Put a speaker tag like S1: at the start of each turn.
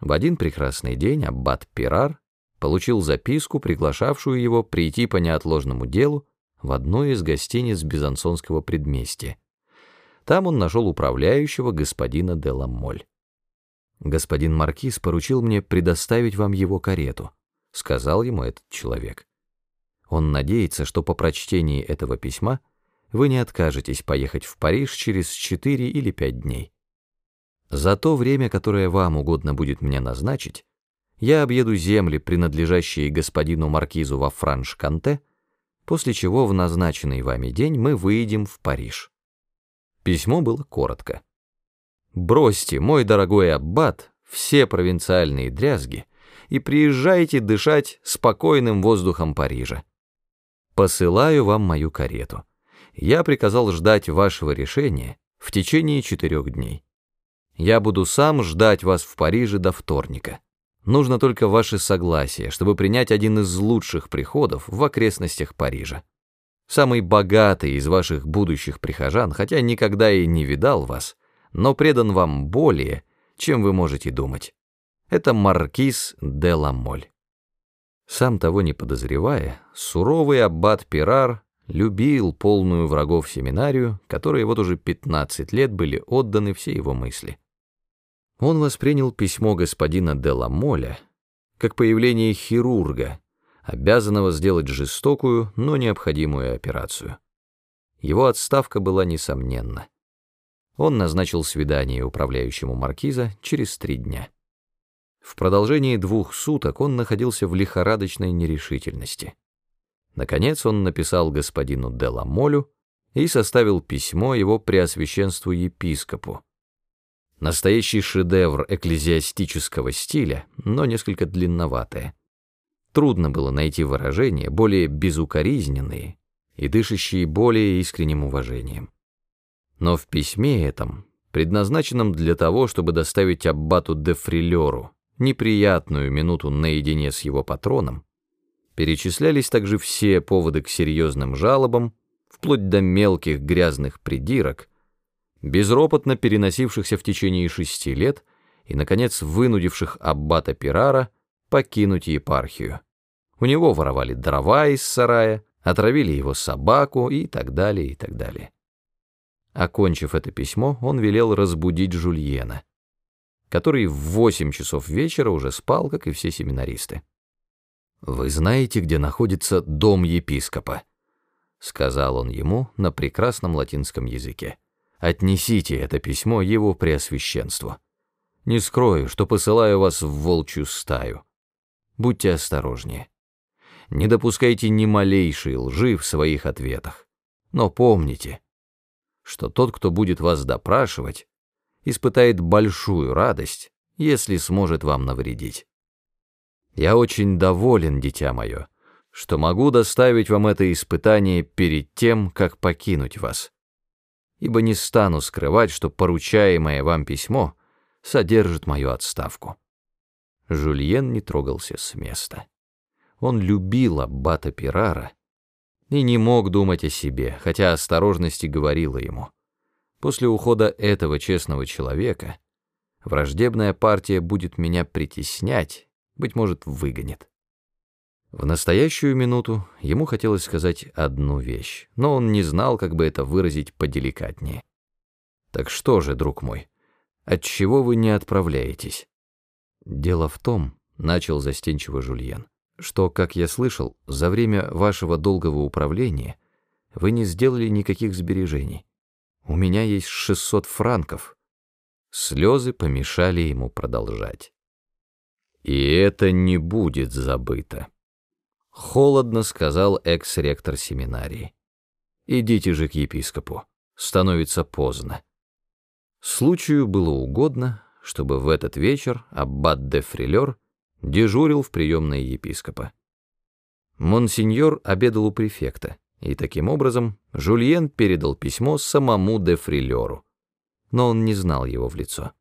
S1: В один прекрасный день аббат Пирар получил записку, приглашавшую его прийти по неотложному делу в одну из гостиниц Бизансонского предместья. Там он нашел управляющего господина де Ламоль. «Господин Маркиз поручил мне предоставить вам его карету», — сказал ему этот человек. «Он надеется, что по прочтении этого письма вы не откажетесь поехать в Париж через четыре или пять дней. За то время, которое вам угодно будет мне назначить, я объеду земли, принадлежащие господину Маркизу во Франш-Канте, после чего в назначенный вами день мы выедем в Париж». Письмо было коротко. «Бросьте, мой дорогой аббат, все провинциальные дрязги и приезжайте дышать спокойным воздухом Парижа. Посылаю вам мою карету. Я приказал ждать вашего решения в течение четырех дней. Я буду сам ждать вас в Париже до вторника. Нужно только ваше согласие, чтобы принять один из лучших приходов в окрестностях Парижа самый богатый из ваших будущих прихожан, хотя никогда и не видал вас, но предан вам более, чем вы можете думать. Это маркиз де Ламоль. Сам того не подозревая, суровый аббат Пирар любил полную врагов семинарию, которые вот уже 15 лет были отданы все его мысли. Он воспринял письмо господина де Ламоля как появление хирурга, обязанного сделать жестокую, но необходимую операцию. Его отставка была несомненна. Он назначил свидание управляющему маркиза через три дня. В продолжении двух суток он находился в лихорадочной нерешительности. Наконец он написал господину Деламолю и составил письмо его преосвященству епископу. Настоящий шедевр экклезиастического стиля, но несколько длинноватое. Трудно было найти выражения, более безукоризненные и дышащие более искренним уважением. Но в письме этом, предназначенном для того, чтобы доставить аббату де Фрилеру неприятную минуту наедине с его патроном, перечислялись также все поводы к серьезным жалобам, вплоть до мелких грязных придирок, безропотно переносившихся в течение шести лет и, наконец, вынудивших аббата Пирара покинуть епархию. У него воровали дрова из сарая, отравили его собаку и так далее, и так далее. Окончив это письмо, он велел разбудить Жульена, который в восемь часов вечера уже спал, как и все семинаристы. «Вы знаете, где находится дом епископа?» — сказал он ему на прекрасном латинском языке. «Отнесите это письмо его преосвященству. Не скрою, что посылаю вас в волчью стаю. Будьте осторожнее не допускайте ни малейшей лжи в своих ответах. Но помните, что тот, кто будет вас допрашивать, испытает большую радость, если сможет вам навредить. Я очень доволен, дитя мое, что могу доставить вам это испытание перед тем, как покинуть вас. Ибо не стану скрывать, что поручаемое вам письмо содержит мою отставку. Жульен не трогался с места. Он любил аббата Пирара и не мог думать о себе, хотя осторожность и говорила ему. После ухода этого честного человека враждебная партия будет меня притеснять, быть может, выгонит. В настоящую минуту ему хотелось сказать одну вещь, но он не знал, как бы это выразить поделикатнее. «Так что же, друг мой, отчего вы не отправляетесь?» «Дело в том», — начал застенчиво Жульен, что, как я слышал, за время вашего долгого управления вы не сделали никаких сбережений. У меня есть 600 франков. Слезы помешали ему продолжать. И это не будет забыто. Холодно сказал экс-ректор семинарии. Идите же к епископу, становится поздно. Случаю было угодно, чтобы в этот вечер аббат де Фрилер дежурил в приемной епископа. Монсеньор обедал у префекта, и таким образом Жульен передал письмо самому де Фрилеру, но он не знал его в лицо.